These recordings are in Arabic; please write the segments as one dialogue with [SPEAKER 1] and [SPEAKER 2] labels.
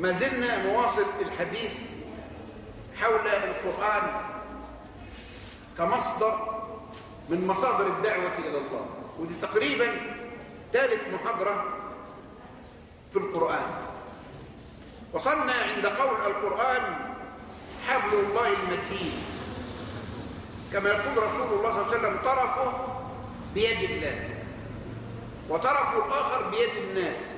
[SPEAKER 1] ما زلنا نواصل الحديث حول القرآن كمصدر من مصادر الدعوة إلى الله ودي تقريبا ثالث محاضرة في القرآن. وصلنا عند قول القرآن حبل الله المتين كما يقول رسول الله صلى الله عليه وسلم طرفه بيد الله وطرفه الآخر بيد الناس.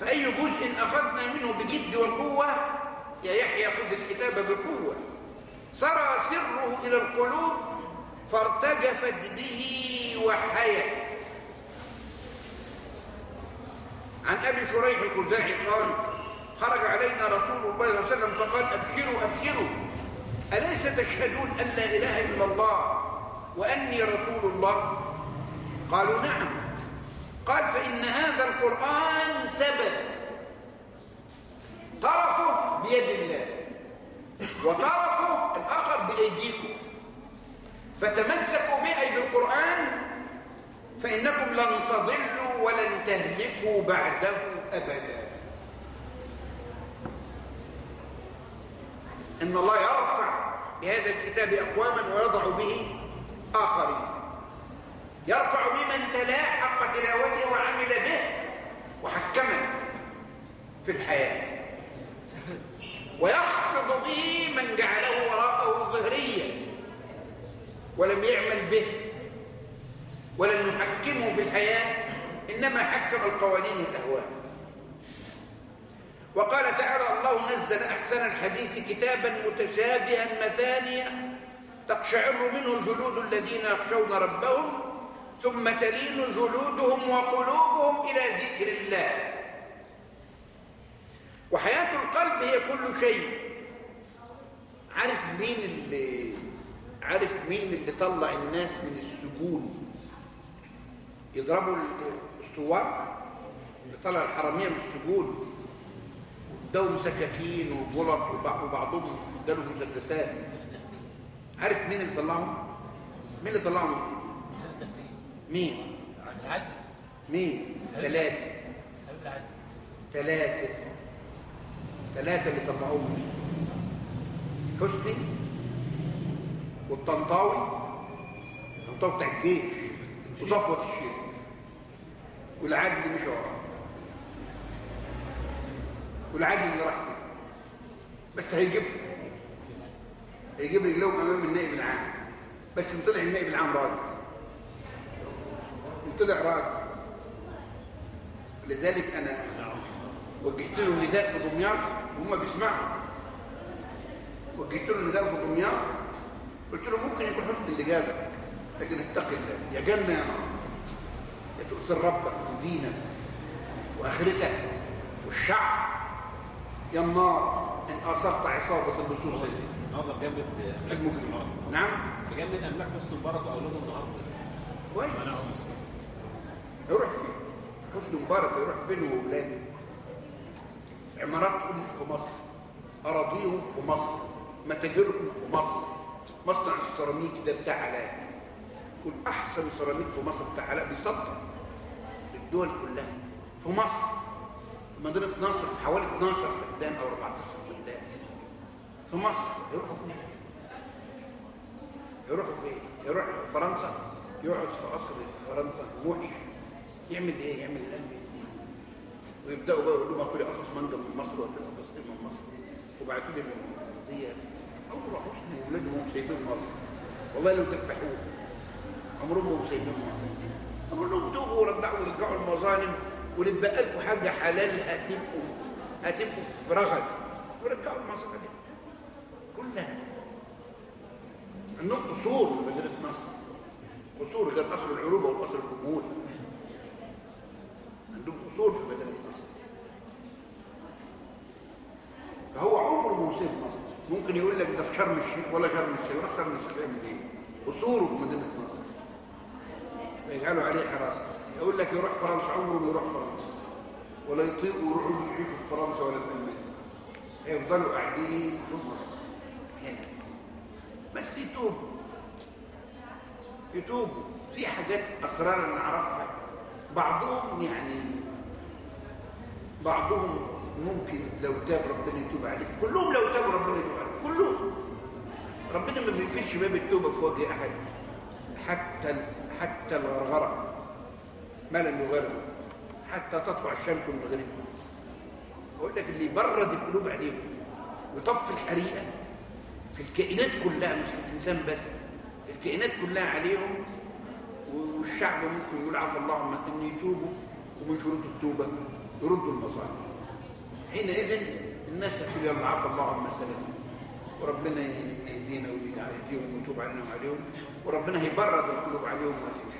[SPEAKER 1] فأي جزء أخذنا منه بجد وقوة يا يحيى خذ الكتاب بقوة. سرى سره إلى القلوب فارتجفت به وحيت عن أبي شريح الخزاعي قال خرج علينا رسول الله صلى الله عليه وسلم فقال أبشروا أبشروا. أليس تشهدون أن لا إله إلا الله وأني رسول الله؟ قالوا نعم. قال فإن هذا القرآن سبب. طرفه بيد الله. وطرفه الآخر بأيديكم. فتمسكوا به أي بالقرآن فإنكم لن تضلوا ولن تهلكوا بعده أبدا. إن الله يرفع بهذا الكتاب أقواما ويضع به آخرين. يرفع بمن تلاه حق تلاوته وعمل به وحكمه في الحياة. ويخفض به من جعله وراءه ظهريا ولم يعمل به ولم يحكمه في الحياة إنما حكم القوانين والأهواء وقال تعالى الله نزل أحسن الحديث كتابا متشابها مثانيا تقشعر منه جلود الذين يخشون ربهم ثم تلين جلودهم وقلوبهم إلى ذكر الله. وحياة القلب هي كل شيء. عارف مين اللي عارف مين اللي طلع الناس من السجون؟ يضربوا الثوار اللي طلع الحرامية من السجون. اداهم سكاكين وبلط وبعضهم اداله مسدسات. عارف مين اللي طلعهم؟ مين اللي طلعهم من السجون؟ مين؟ مين؟ ثلاثة ثلاثة ثلاثة اللي طلعوهم حسني والطنطاوي. الطنطاوي بتاع الجيش. وصفوة الشيخ. والعادل اللي مشى وراه والعادل اللي راح فيه. بس هيجيب هيجيب رجلهم أمام النائب العام. بس طلع النائب العام راجل. طلع راجل لذلك أنا وجهت له نداء في دمياط وهم بيسمعوا. وجهت له نداء في دمياط قلت له ممكن يكون حسن اللي جابك لكن اتق الله يا جنة يا نار يا تؤثر ربك ودينك واخرتك والشعب. يا النار إن أصبت عصابة اللصوص دي
[SPEAKER 2] النهارده بجنب
[SPEAKER 1] المسلم نعم.
[SPEAKER 2] بجنب الاملاك حسن مبارك واولادهم النهارده
[SPEAKER 1] كويس.
[SPEAKER 2] منعهم الصلاة
[SPEAKER 1] يروح فين؟ حسن مبارك يروح فين وأولاده؟ عماراتهم في مصر أراضيهم في مصر متاجرهم في مصر. مصنع السيراميك ده بتاع علاء يكون أحسن سيراميك في مصر بتاع علاء بيصدر للدول كلها. في مصر في مدينة نصر في حوالي 12 فدان أو 14 فدان في مصر يروحوا فين؟ يروحوا فين؟ يروح فرنسا؟ يقعد في قصر فرنسا موحش يعمل إيه؟ يعمل القلب ويبدأوا بقى يقولوا ما كل قفص مانجا من مصر ولا قفص إيه من مصر. وبعتوا لي القضية عمره حسني واولادهم سايبين مصر. والله لو ذبحوه عمرهم ما سايبين مصر. أقول لهم توبوا ورجعوا ورجعوا المظالم. ونتبقى لكم حاجة حلال هتبقوا هتبقوا في رغد. ورجعوا المظالم كلها. عندهم قصور في مدينة نصر قصور غير قصر العروبة وقصر الجمهور عندهم قصور في مدينة نصر. فهو عمره ما يسيب مصر. ممكن يقول لك ده في شرم الشيخ ولا شرم الشيخ يروح شرم الشيخ يعمل إيه قصوره في مدينة نصر. فيجعلوا عليه حراسة. يقول لك يروح فرنسا عمره ما يروح فرنسا. ولا يطيقوا يروحوا يعيشوا في فرنسا ولا في ألمانيا. هيفضلوا قاعدين في مصر. هنا. بس يتوبوا. يتوبوا. في حاجات اسرار أنا اعرفها بعضهم يعني بعضهم ممكن لو تاب ربنا يتوب عليك كلهم لو تابوا ربنا يتوب عليك كلهم. ربنا ما بيقفلش باب التوبة في وجه أحد. حتى حتى الغرغرة. ما لم يغرغر. حتى تطلع الشمس من المغرب بقول لك اللي يبرد القلوب عليهم. ويطفي الحريقة. في الكائنات كلها مش في الإنسان بس. الكائنات كلها عليهم. والشعب ممكن يقول عفى الله عما ان يتوبوا ومن شروط التوبة يردوا المصالح حينئذ الناس تقول يلا عفى الله عما سلف. وربنا يهدينا ويهديهم ويتوب علينا وعليهم وربنا هيبرد القلوب عليهم وعليهم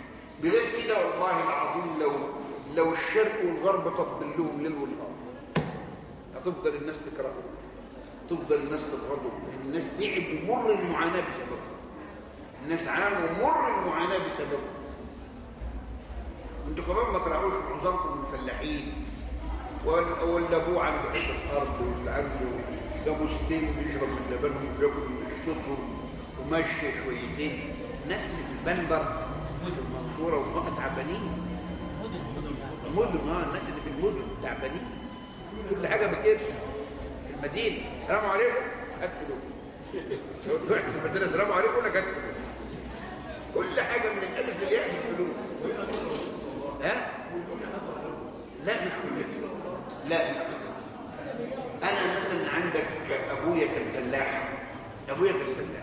[SPEAKER 1] بغير كده والله العظيم لو لو الشرق والغرب تطبل لهم ليل ونهار. هتفضل الناس تكرههم. تفضل الناس تبغضهم الناس تعب ومر المعاناة بسببهم. الناس عانوا مر المعاناة بسببهم. أنتوا كمان ما تراعوش معظمكم من فلاحين ولا ابوه عنده حتة ارض واللي عنده جاموستين بيشرب من لبنهم وبياكل من قشطتهم وماشي شويتين. الناس اللي في البندر المنصوره وهم تعبانين المدن آه الناس اللي في المدن تعبانين كل حاجة بتقرش المدينة السلام عليكم. هات فلوس رحت في المدينة السلام عليكم. لك هات فلوس كل حاجة من الألف للياء بالفلوس ها؟ لا مش كلنا لا أنا مثلا عندك أبويا كان فلاح. أبويا كان فلاح.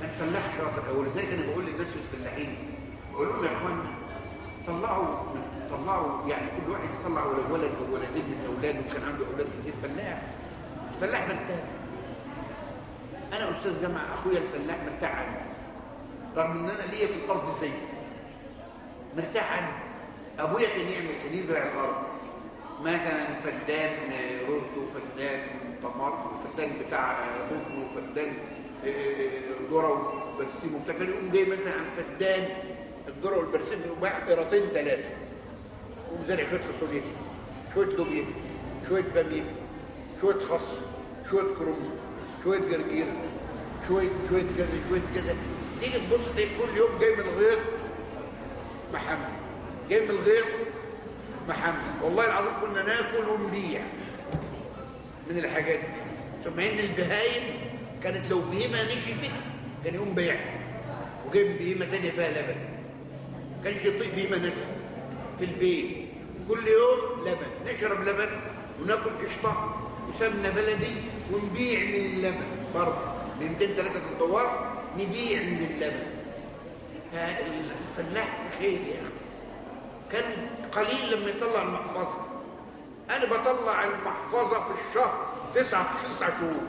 [SPEAKER 1] كان فلاح شاطر اول لذلك أنا بقول للناس الفلاحين بقول لهم يا اخوانا طلعوا طلعوا يعني كل واحد يطلع ولد ولد ولدين من أولاده وكان عنده أولاد كتير. فلاح الفلاح مرتاح. أنا أستاذ جامعة أخويا الفلاح مرتاح عني. رغم إن أنا ليا في الأرض زيه. مرتاح عني. أبويا كان يعمل كان يزرع الأرض مثلا فدان رز وفدان طماطم وفدان بتاع قطن وفدان ذرة وبرسيم وبتاع. كان يقوم جاي مثلا عن فدان الذرة والبرسيم يقوم بايع قيراطين ثلاثة يقوم زارع شوية فاصوليا شوية لوبيا شوية بامية شوية خس شوية كرنب شوية جرجير شوية شوية كذا شوية كذا. تيجي تبص تلاقي كل يوم جاي من الغيط محمد. جاي من الغيط محمد. والله العظيم كنا ناكل ونبيع من الحاجات دي. ثم ان البهايم كانت لو بهيمة نشفت كان يقوم بيعها وجايب بهيمة ثانية فيها لبن. كانش يطيق بهيمة ناشفه في البيت. كل يوم لبن. نشرب لبن وناكل قشطة وسمنة بلدي ونبيع من اللبن. برضه ب 200 3 الدوار نبيع من اللبن. الفلاح في خير يا أخي كان قليل لما يطلع المحفظة. أنا بطلع المحفظة في الشهر تسعة تسعة شهور.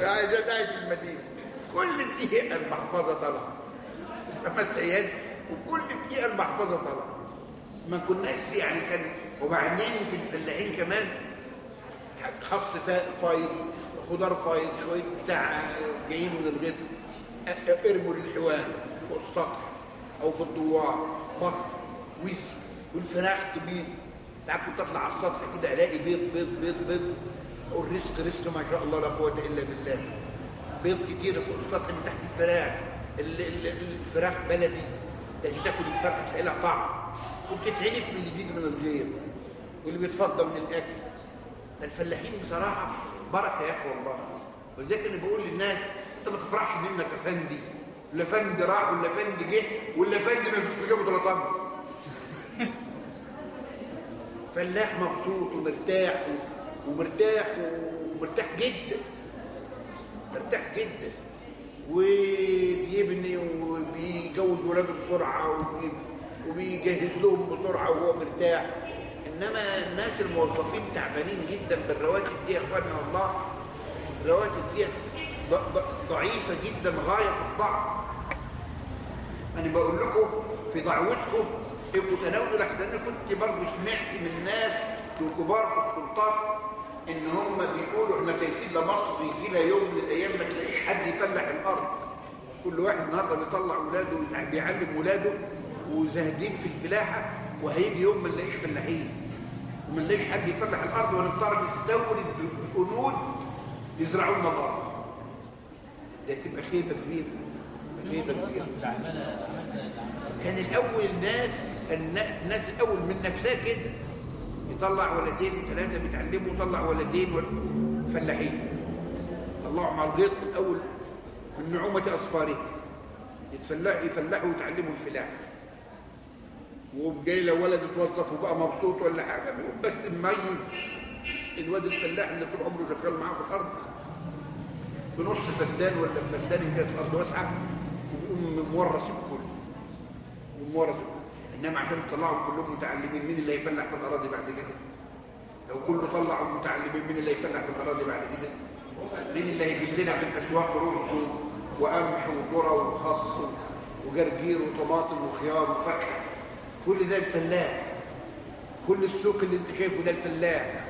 [SPEAKER 1] عايز قاعد في المدينة. كل دقيقة المحفظة طلع خمس عيال وكل دقيقة المحفظة طلع ما كناش يعني كان وبعدين في الفلاحين كمان خص فايض خضار فايض شوية بتاع جايين من الغيط ارموا للحيوان فوق السطح أو في الدوار بط وز والفراخ تبيض لا كنت أطلع على السطح كده ألاقي بيض بيض بيض بيض. والرزق رزق ما شاء الله لا قوة إلا بالله. بيض كتير فوق السطح من تحت الفراخ. الفراخ بلدي. تجي تاكل الفرخة تلاقي لها طعم. وبتتعرف من اللي بيجي من الغير. واللي بيتفضل من الأكل. الفلاحين بصراحة بركة يا أخي والله. ولذلك أنا بقول للناس أنت ما تفرحش ان ابنك افندي لا فندي راح ولا فندي جه ولا فندي ما فيش في جيبه ولا طمر فلاح مبسوط ومرتاح ومرتاح ومرتاح جدا. مرتاح جدا. وبيبني وبيجوز ولاده بسرعة وبيجهز لهم بسرعة وهو مرتاح. إنما الناس الموظفين تعبانين جدا بالرواتب دي يا اخوانا والله. الرواتب دي ضعيفة جدا غاية في الضعف. أنا بقول لكم في دعوتكم ابقوا تناولوا لحسن أنا كنت برضه سمعت من ناس كبار في السلطات إن هم بيقولوا إحنا خايفين لمصر يجي لها يوم من الأيام ما تلاقيش حد يفلح الأرض. كل واحد النهارده بيطلع اولاده بيعلم اولاده وزاهدين في الفلاحة وهيجي يوم ما نلاقيش فلاحين. وما نلاقيش حد يفلح الأرض ونضطر نستورد جنود يزرعوا لنا الأرض. ده تبقى خيبة كبيرة. كبيره كان الأول ناس الناس الأول من نفسها كده يطلع ولدين ثلاثة بيتعلموا يطلع ولدين فلاحين. طلعوا مع الغيط من أول من نعومة أصفاره يتفلح يفلحوا ويتعلموا الفلاح. وجاي لو ولد اتوظف وبقى مبسوط ولا حاجة بس مميز الواد الفلاح اللي طول عمره شغال معاه في الأرض. بنص فدان ولا فدان كانت الأرض واسعة. وبيقوم مورث الكل. ومورث الكل. إنما عشان تطلعوا كلهم متعلمين مين اللي هيفلح في الأراضي بعد كده؟ لو كله طلعوا متعلمين مين اللي هيفلح في الأراضي بعد كده؟ مين اللي هيجيب لنا في الأسواق رز وقمح وذرة وخس وجرجير وطماطم وخيار وفاكهة؟ كل ده الفلاح. كل السوق اللي أنت شايفه ده الفلاح.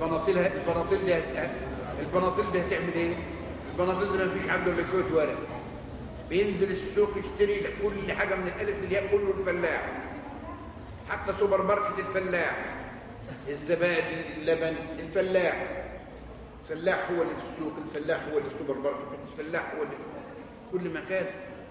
[SPEAKER 1] البناطيل البناطيل دي البناطيل دي هتعمل إيه؟ البناطيل دي ما فيش عنده إلا شوية ورق. بينزل السوق يشتري كل حاجة من الألف للياء كله الفلاح. حتى سوبر ماركت الفلاح. الزبادي اللبن الفلاح. الفلاح هو اللي في السوق الفلاح هو اللي في السوبر ماركت الفلاح هو اللي في كل مكان.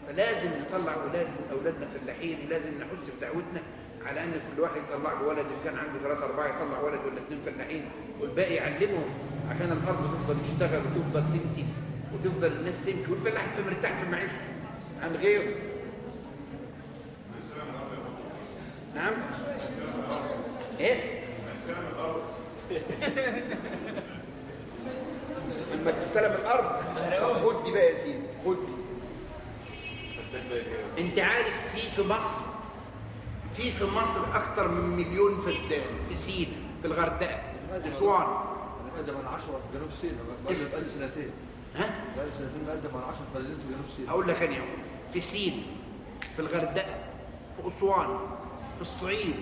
[SPEAKER 1] فلازم نطلع أولاد من أولادنا فلاحين لازم نحث في دعوتنا على إن كل واحد يطلع له ولد إن كان عنده ثلاثة أربعة يطلع ولد ولا اثنين فلاحين. والباقي يعلمهم عشان الأرض تفضل تشتغل وتفضل تنتج وتفضل الناس تمشي والفلاح يبقى مرتاح في المعيشة. عن غيره. نعم؟ إيه؟ لما تستلم الأرض طب خد دي بقى يا سيدي خد دي. أنت عارف في في مصر في في مصر أكتر من مليون فدان في سينا في الغردقة في أسوان.
[SPEAKER 3] نقدم على 10 في جنوب سيناء
[SPEAKER 1] اسم.
[SPEAKER 3] بقالي سنتين.
[SPEAKER 1] ها؟
[SPEAKER 3] بقالي سنتين نقدم على 10 بلدين في جنوب سيناء
[SPEAKER 1] أقول لك أنا يوم في سينا في الغردقة في أسوان في الصعيد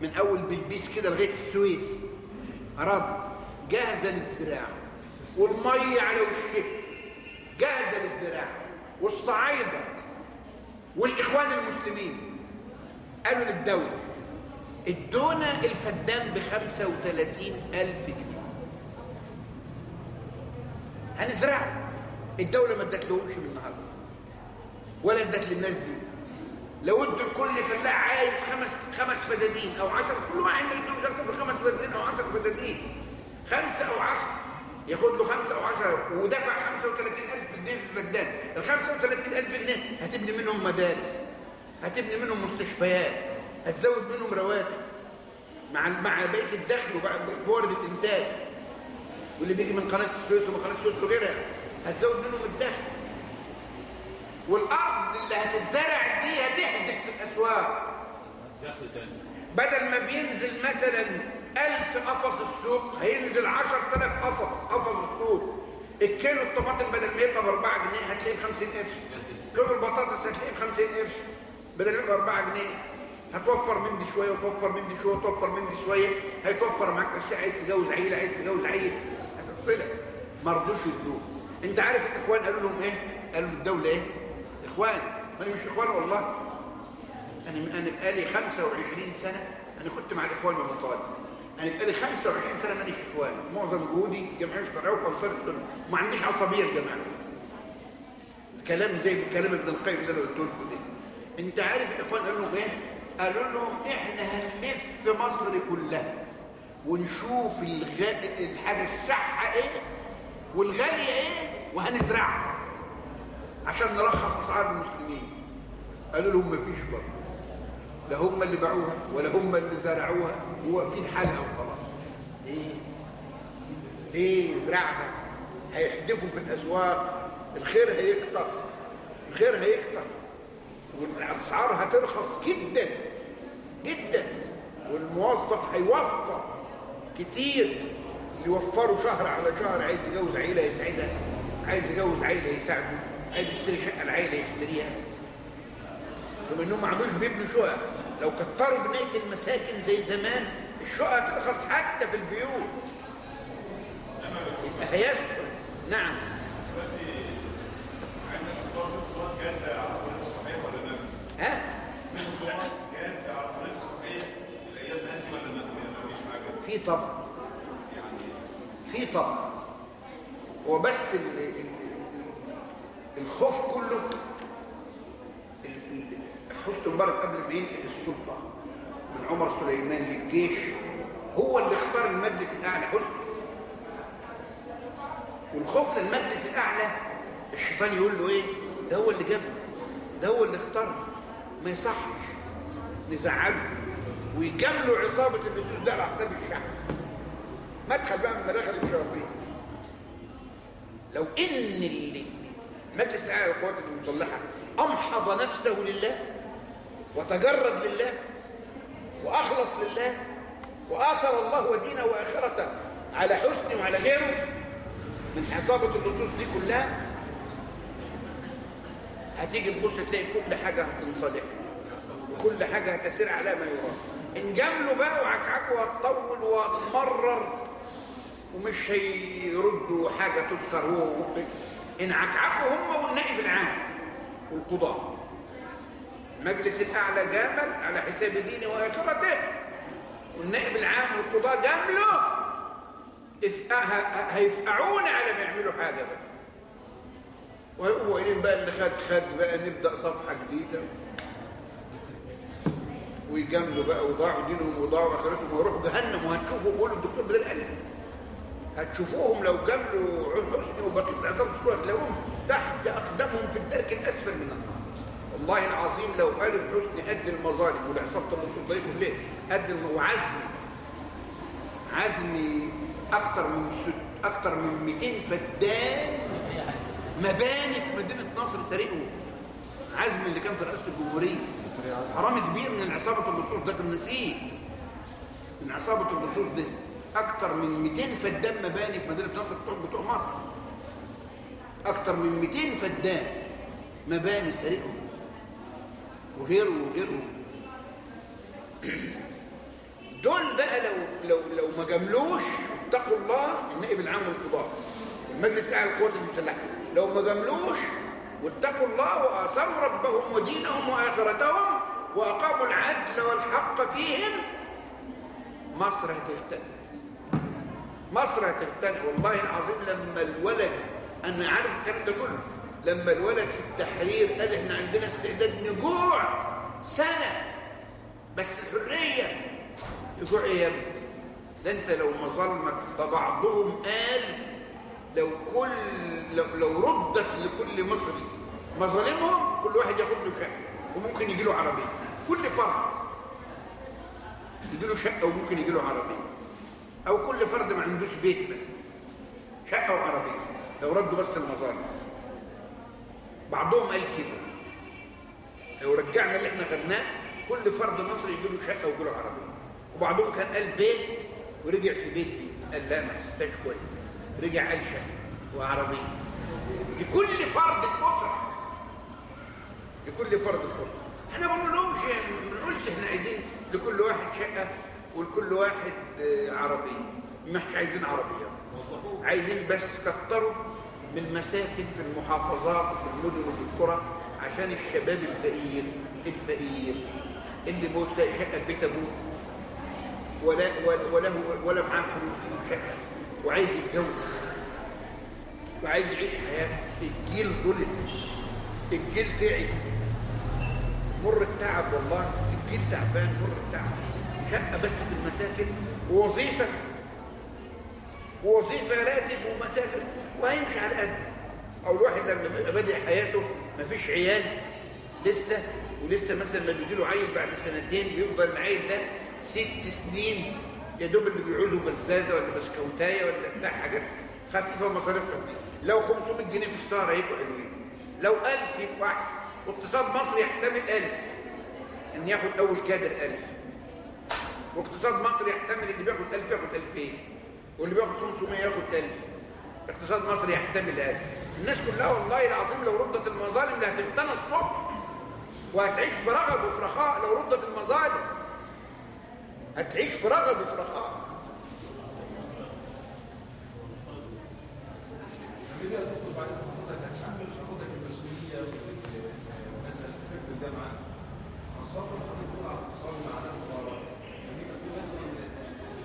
[SPEAKER 1] من أول بلبيس كده لغاية السويس. أراضي. جاهزة للزراعة. والمية على وشها جاهزة للزراعة. والصعايدة. والإخوان المسلمين. قالوا للدولة ادونا الفدان ب 35000 جنيه. هنزرعه. الدولة ما ادتلهمش من النهارده. ولا ادت للناس دي. لو ادوا لكل فلاح عايز خمس خمس فدادين أو 10 كل واحد ما يدوش أكتر خمس فدادين أو 10 فدادين. خمسة أو 10 ياخد له خمسة أو 10 ودفع 35000 جنيه في الفدان ال 35000 جنيه هتبني منهم مدارس هتبني منهم مستشفيات هتزود منهم رواتب. مع مع بقيه الدخل وبورد الإنتاج. واللي بيجي من قناة السويس ومن قناة السويس وغيرها هتزود منهم الدخل. والأرض اللي هتتزرع دي هتحدث في
[SPEAKER 2] تاني.
[SPEAKER 1] بدل ما بينزل مثلا ألف قفص السوق هينزل عشر تلاف قفص قفص السوق. الكيلو الطماطم بدل ما يبقى بأربعة جنيه هتلاقيه بخمسين قرش. كيلو البطاطس هتلاقيه بخمسين قرش. بدل ما يبقى أربعة جنيه هتوفر من دي شوية وتوفر من دي شوية وتوفر من دي شوية. هيتوفر معاك أشياء عايز تجوز عيلة عايز تجوز عيل هتفصلك ما رضوش يدوه أنت عارف الإخوان قالوا لهم إيه؟ قالوا للدولة إيه؟ إخوان أنا مش إخوان والله. أنا أنا بقالي 25 سنة أنا كنت مع الإخوان والمطالب أنا بقالي 25 سنة ماليش إخوان. معظم جهودي جمعيه الشرعيه وخلصت ما عنديش عصبية الجماعه كلام زي كلام ابن القيم اللي أنا قلت لكم ده. أنت عارف الإخوان قالوا لهم إيه؟ قالوا لهم إحنا هنلف في مصر كلها ونشوف الغ... الحاجة الشحه إيه؟ والغالية إيه؟ وهنزرعها. عشان نرخص أسعار المسلمين. قالوا لهم مفيش برضه. لا هم اللي باعوها ولا هم اللي زرعوها. وواقفين حالها وخلاص. ليه؟ ليه زرعها؟ هيحدفوا في الاسواق الخير هيكتر. الخير هيكتر. والأسعار هترخص جدا. جدا. والموظف هيوفر كتير. اللي يوفروا شهر على شهر عايز يجوز عيلة يسعدها. عايز يجوز عيلة يساعده. عايز يشتري شقة العيلة يشتريها. ثم إنهم ما عادوش بيبنوا شقق. لو كتروا بناية المساكن زي زمان الشقق ترخص حتى في البيوت. يبقى هيسهل نعم. في طبع. في طبع. هو بس الخوف كله حسن مبارك قبل ما ينقل السلطه من عمر سليمان للجيش هو اللي اختار المجلس الأعلى. حسني. والخوف للمجلس الأعلى الشيطان يقول له إيه؟ ده هو اللي جابه ده هو اللي اختار ما يصحش نزعله ويكملوا عصابة اللصوص ده على حساب الشعب. مدخل بقى من مداخل الشياطين. لو إن اللي المجلس الأعلى للقوات المسلحة أمحض نفسه لله وتجرد لله وأخلص لله وآثر الله ودينه وآخرته على حسن وعلى غيره من حصابه اللصوص دي كلها. هتيجي تبص تلاقي كل حاجة هتنصلح وكل حاجة هتسير على ما يرام. ان جاملوا بقى وعكعكوا وهتطول وهتمرر ومش هيردوا حاجة تذكر. هو وقت إن عكعكوا هم والنائب العام والقضاء المجلس الأعلى جامل على حساب دينه وآخرته والنائب العام والقضاء جاملة. هيفقعون على ما يعملوا حاجة بقى. وهيقوموا قايلين بقى اللي خد خد بقى نبدأ صفحة جديدة. ويجاملوا بقى وضاعوا دينهم وضاعوا آخرتهم ويروحوا جهنم وهنشوفوا بيقولوا الدكتور بدل قال هتشوفوهم لو جملوا حسني وبقية العصابة الصورة تلاقوهم تحت أقدامهم في الدرك الأسفل من النار. والله العظيم لو قال الحسني قد المظالم والعصابة الرسول ضيفه ليه؟ قد. وعزمي عزمي أكتر من ست أكتر من 200 فدان مباني في مدينة نصر سرقوا. عزمي اللي كان في رئاسة الجمهورية. حرامي كبير من عصابة اللصوص ده كان نسيه من عصابة اللصوص ده. أكتر من 200 فدان مباني في مدينة نصر بتوع بتوع مصر. أكتر من 200 فدان مباني سرقهم. وغيره وغيره. دول بقى لو لو لو ما جاملوش اتقوا الله النائب العام والقضاء المجلس الأعلى للقوات المسلحة. لو ما جاملوش واتقوا الله وآثروا ربهم ودينهم وآخرتهم وأقاموا العدل والحق فيهم مصر هتغتنم. مصر هتغتنم والله العظيم لما الولد أنا عارف الكلام ده كله. لما الولد في التحرير قال إحنا عندنا استعداد نجوع سنة. بس الحرية. يجوع إيه يا ابني؟ ده أنت لو مظلمك ده بعضهم قال لو كل لو, لو ردت لكل مصري مظالمهم كل واحد ياخد له شقة وممكن يجي له عربية. كل فرد يجي له شقة وممكن يجي له عربية. أو كل فرد ما عندوش بيت بس شقة وعربية. لو ردوا بس المظالم بعضهم قال كده. لو رجعنا اللي إحنا خدناه كل فرد مصري يجي له شقة ويجي له عربية. وبعضهم كان قال بيت ورجع في بيت دي. قال لا ما حسيتهاش كويس. رجع قال شقة وعربية. لكل فرد في أسرة. لكل فرد في أسرة. إحنا ما بنقولهمش ما بنقولش إحنا عايزين لكل واحد شقة. ولكل واحد عربيه مش عايزين عربية. عايزين بس كتروا من مساكن في المحافظات وفي المدن وفي القرى عشان الشباب الفقير الفقير. اللي مش لاقي شقه بيت أبوه. ولا ولا ولا معاه فلوس شقه وعايز يتجوز. وعايز يعيش حياة. الجيل ظلم. الجيل تعب. مر التعب والله. الجيل تعبان مر التعب. شقة بس في المساكن ووظيفة. ووظيفة راتب ومساكن وهيمشي على قد أو الواحد لما بيبقى بادئ حياته مفيش عيال لسه ولسه مثلا لما بيجي له عيل بعد سنتين بيفضل العيل ده ست سنين يا دوب اللي بيعوزوا بزازة ولا بسكوتايه ولا بتاع حاجات خفيفة مصاريف خفيفه لو 500 جنيه في الشهر هيبقوا حلوين لو 1000 يبقوا أحسن. واقتصاد مصر يحتمل 1000 إن ياخد أول كادر 1000 واقتصاد مصر يحتمل اللي بياخد 1000 ياخد 2000 واللي بياخد 500 ياخد 1000 اقتصاد مصر يحتمل هذا. الناس كلها والله العظيم لو ردت المظالم اللي هتغتنى الصبح وهتعيش في رغد وفي رخاء لو ردت المظالم هتعيش في رغد وفي رخاء
[SPEAKER 4] كده يا دكتور حضرتك هتحمل حضرتك المسؤوليه الجامعة خاصه حضرتك على الاتصال مع الاداره يبقى في مثلا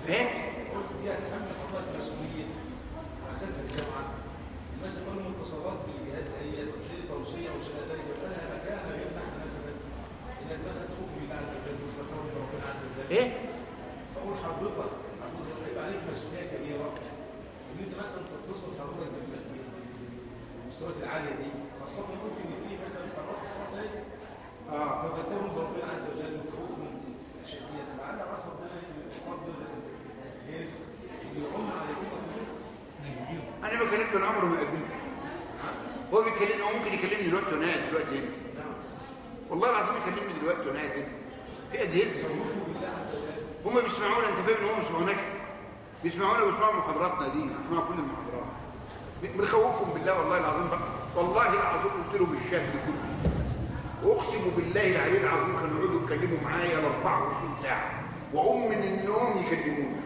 [SPEAKER 1] فاهم؟
[SPEAKER 4] قلت دي هتحمل حضرتك مسؤوليه على الجامعة مثلا قالوا اتصالات بالجهات ديت شيء توصيه أو شيء زي كده لها مكانه يمنح مثلا انك مثلا تشوف بالله عز وجل وتذكر ربنا عز وجل
[SPEAKER 1] إيه؟
[SPEAKER 4] أقول حضرتك أقول هيبقى عليك مسؤوليه كبيره ان انت مثلا تتصل حضرتك بال- بال- بالمستويات العاليه دي خاصة ممكن ان في مثلا قرارات إيه؟
[SPEAKER 1] آه
[SPEAKER 4] تفكروا بربنا عز وجل. شديد ربنا يقدر الخير اللي يعم على الامه كلها
[SPEAKER 1] أنا ما كلمته أنا عمره ما قابلته هو بيكلمني هو ممكن يكلمني دلوقتي وأنا قاعد دلوقتي هنا. والله العظيم يكلمني دلوقتي وأنا قاعد هنا. في اجهزه هم بيسمعونا أنت فاهم إن هم ما بيسمعوناش بيسمعونا بيسمعوا محاضراتنا دي بيسمعوا كل المحاضرات. بنخوفهم بالله والله العظيم بقى. والله العظيم قلت له بالشهد كله. أقسم بالله العلي العظيم كانوا يقعدوا يتكلموا معايا ل 24 ساعة واقوم من النوم يكلموني.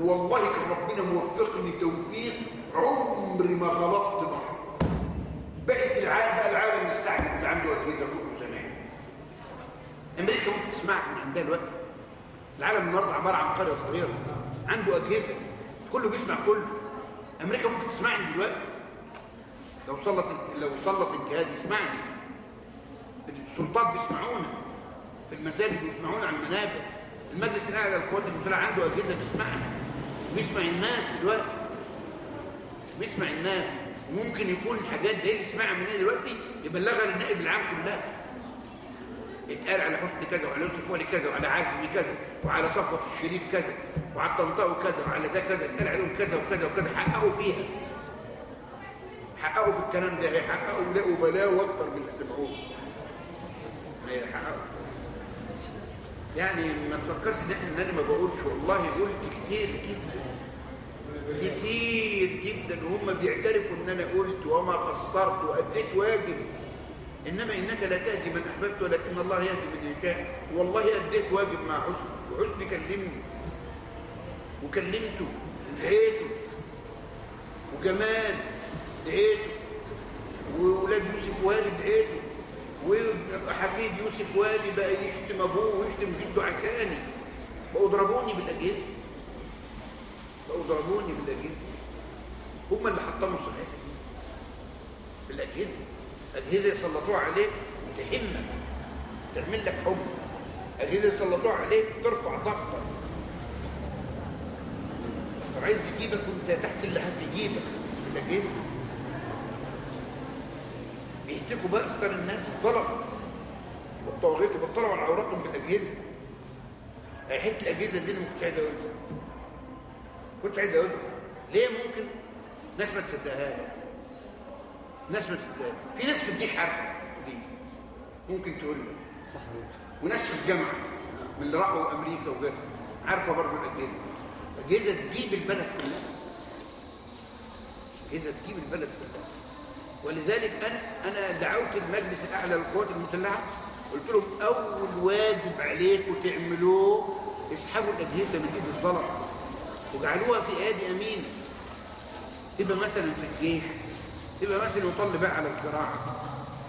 [SPEAKER 1] والله كان ربنا موفقني توفيق عمري ما غلطت مره بقت العالم بقى العالم يستعجب اللي عنده أجهزة كله سامعني أمريكا ممكن تسمعك من عندها الوقت العالم النهارده عبارة عن قرية صغيرة عنده أجهزة كله بيسمع كله. أمريكا ممكن تسمعني دلوقتي؟ لو سلط لو سلط الجهاز يسمعني. السلطات بيسمعونا. في المساجد بيسمعونا على المنابر المجلس الاعلى للقوات المسلحه عنده أجهزة بيسمعنا. بيسمع الناس دلوقتي. بيسمع الناس. ممكن يكون الحاجات دي اللي يسمعها مننا دلوقتي يبلغها للنائب العام كلها. اتقال على حسن كذا وعلى يوسف ولي كذا وعلى عزمي كذا وعلى صفوة الشريف كذا وعلى الطنطاوي كذا وعلى ده كذا. اتقال عليهم كذا وكذا وكذا. حققوا فيها. حققوا في الكلام ده. حققوا لقوا بلاوي أكتر من اللي سمعوه. ما يحققوا يعني ما تفكرش إن إحنا ان أنا ما بقولش والله قلت كتير جدا. كتير جدا. وهم بيعترفوا إن أنا قلت وما قصرت وأديت واجب. إنما إنك لا تهدي من أحببت ولكن الله يهدي من يشاء. والله أديت واجب مع حسن. وحسن كلمني. وكلمته. دعيته. وجمال. دعيته. وولاد يوسف والي دعيته. وحفيد يوسف والي بقى يشتم أبوه ويشتم جده عشاني. بقوا ضربوني بالأجهزة. بقوا ضربوني بالأجهزة. هم اللي حطموا صحتي. بالأجهزة. أجهزة يسلطوها عليك تهمك تعمل لك حب. أجهزة يسلطوها عليك ترفع ضغطك. عايز تجيبك وانت تحت اللحاف يجيبك بالأجهزة. بيهتكوا بقى ستار الناس الطلبه والطواغيت وبيطلعوا على عوراتهم بالأجهزة. حتة الأجهزة دي اللي ما كنتش عايز أقولها. كنت عايز أقولها. ليه ممكن؟ ناس ما تصدقهاش. ناس ما تصدقهاش. في ناس في الجيش عارفة دي. ممكن تقول لك وناس في الجامعة من اللي راحوا أمريكا وجت عارفة برضه الأجهزة. الاجهزه تجيب البلد كلها. أجهزة تجيب البلد كلها. ولذلك أنا أنا دعوت المجلس الأعلى للقوات المسلحة. قلت لهم أول واجب عليكم تعملوه اسحبوا الأجهزة من إيد الظلم. وجعلوها في أيادي أمين. تبقى مثلا في الجيش. تبقى مثلا يطل بقى على الزراعة.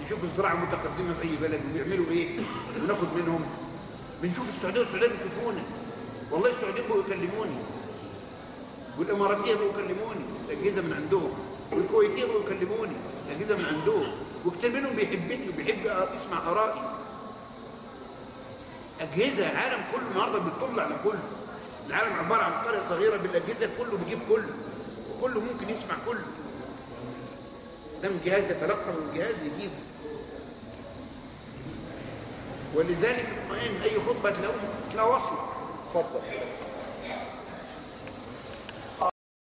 [SPEAKER 1] نشوف الزراعة متقدمة في أي بلد. وبيعملوا إيه؟ وناخد منهم. بنشوف السعودية والسعوديه بيشوفونا والله السعودية بقوا يكلموني. والإماراتية بقوا يكلموني. الأجهزة من عندهم. والكويتية بقوا يكلموني. الاجهزه من عندهم وكتير منهم بيحبني وبيحب يسمع آرائي. أجهزة العالم كله النهارده بيطل على كله العالم عبارة عن قرية صغيرة بالأجهزة كله بيجيب كله وكله ممكن يسمع كله. ده من جهاز يتلقى من جهاز يجيب ولذلك أي خطبة تلاقوها تلاقوها واصله اتفضل.